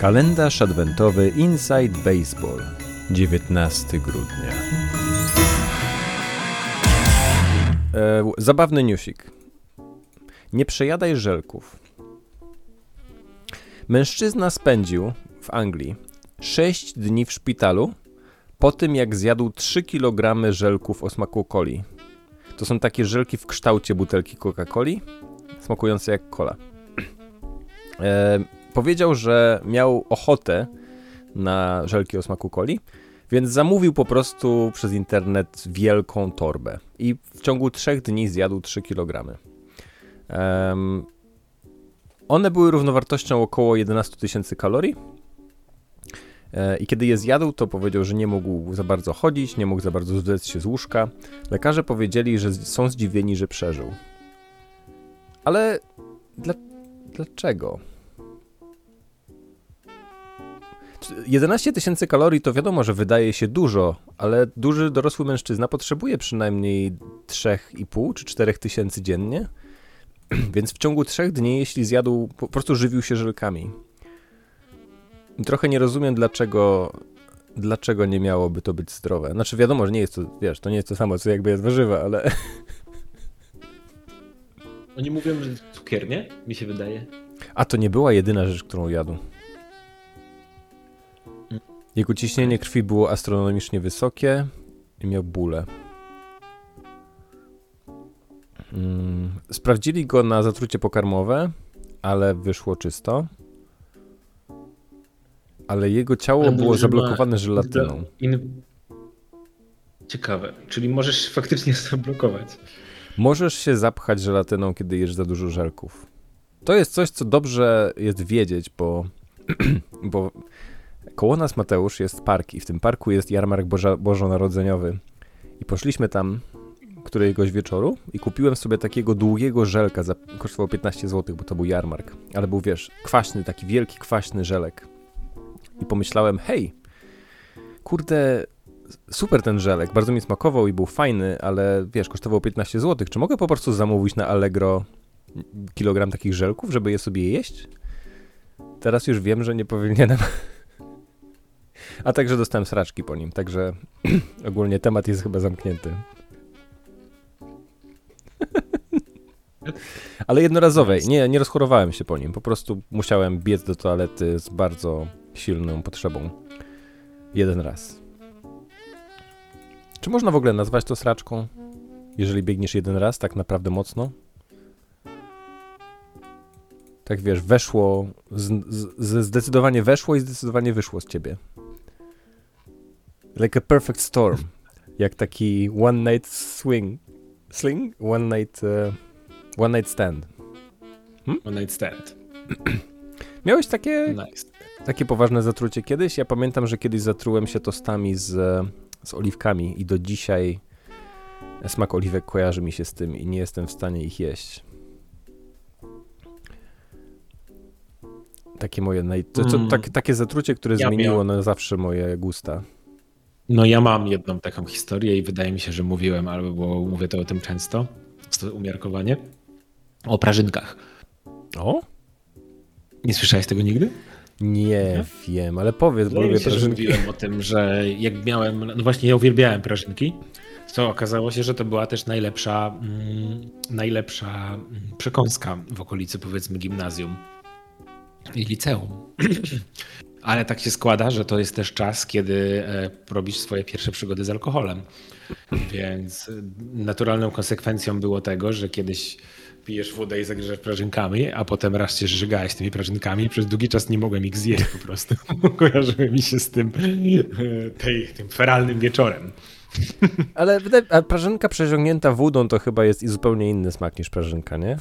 Kalendarz adwentowy Inside Baseball 19 grudnia. E, zabawny newsik. Nie przejadaj żelków. Mężczyzna spędził w Anglii 6 dni w szpitalu po tym, jak zjadł 3 kg żelków o smaku coli. To są takie żelki w kształcie butelki Coca-Coli, smakujące jak cola. E, powiedział, że miał ochotę na żelki o smaku coli, więc zamówił po prostu przez internet wielką torbę i w ciągu trzech dni zjadł 3 kg. Um, one były równowartością około 11 tysięcy kalorii. E, I kiedy je zjadł, to powiedział, że nie mógł za bardzo chodzić, nie mógł za bardzo zdec się z łóżka. Lekarze powiedzieli, że są zdziwieni, że przeżył. Ale dla, dlaczego? 11 tysięcy kalorii to wiadomo, że wydaje się dużo, ale duży dorosły mężczyzna potrzebuje przynajmniej 3,5 czy 4 tysięcy dziennie. Więc w ciągu trzech dni, jeśli zjadł, po prostu żywił się żelkami. Trochę nie rozumiem, dlaczego, dlaczego nie miałoby to być zdrowe. Znaczy, wiadomo, że nie jest to, wiesz, to nie jest to samo, co jakby jest warzywa, ale. Oni mówią, że cukiernie, mi się wydaje. A to nie była jedyna rzecz, którą jadł. Jego ciśnienie krwi było astronomicznie wysokie i miał bóle. Mm, sprawdzili go na zatrucie pokarmowe, ale wyszło czysto. Ale jego ciało ale było zablokowane żelatyną. In... Ciekawe, czyli możesz faktycznie zablokować. Możesz się zapchać żelatyną, kiedy jesz za dużo żelków. To jest coś, co dobrze jest wiedzieć, bo, bo koło nas Mateusz jest park i w tym parku jest jarmark Boża, bożonarodzeniowy. I poszliśmy tam któregoś wieczoru i kupiłem sobie takiego długiego żelka, za, kosztował 15 zł, bo to był jarmark, ale był, wiesz, kwaśny, taki wielki, kwaśny żelek. I pomyślałem, hej, kurde, super ten żelek, bardzo mi smakował i był fajny, ale wiesz, kosztował 15 zł. Czy mogę po prostu zamówić na Allegro kilogram takich żelków, żeby je sobie jeść? Teraz już wiem, że nie powinienem. A także dostałem sraczki po nim, także ogólnie temat jest chyba zamknięty. Ale jednorazowej. Nie, nie rozchorowałem się po nim. Po prostu musiałem biec do toalety z bardzo silną potrzebą. Jeden raz. Czy można w ogóle nazwać to sraczką? Jeżeli biegniesz jeden raz, tak naprawdę mocno? Tak wiesz, weszło, z, z, zdecydowanie weszło i zdecydowanie wyszło z ciebie. Like a perfect storm. Jak taki one night swing. Sling? One night... Uh, one night stand. Hmm? One night stand. Miałeś takie, nice. takie poważne zatrucie kiedyś? Ja pamiętam, że kiedyś zatrułem się tostami z, z oliwkami i do dzisiaj smak oliwek kojarzy mi się z tym i nie jestem w stanie ich jeść. Takie moje, naj... to, to, mm. tak, takie zatrucie, które ja zmieniło na zawsze moje gusta. No ja mam jedną taką historię i wydaje mi się, że mówiłem, albo mówię to o tym często, to umiarkowanie, o prażynkach. O? Nie słyszałeś tego nigdy? Nie wiem, ale powiedz, bo lubię prażynki. Mówiłem o tym, że jak miałem, no właśnie ja uwielbiałem prażynki, to okazało się, że to była też najlepsza, mm, najlepsza mm, przekąska w okolicy powiedzmy gimnazjum i liceum. Ale tak się składa, że to jest też czas, kiedy e, robisz swoje pierwsze przygody z alkoholem. Więc naturalną konsekwencją było tego, że kiedyś pijesz wodę i zagryzasz prażynkami, a potem raz się żygałeś tymi prażynkami i przez długi czas nie mogłem ich zjeść po prostu. Kojarzyły mi się z tym, e, tej, tym feralnym wieczorem. Ale prażynka przeziągnięta wodą to chyba jest i zupełnie inny smak niż prażynka, nie?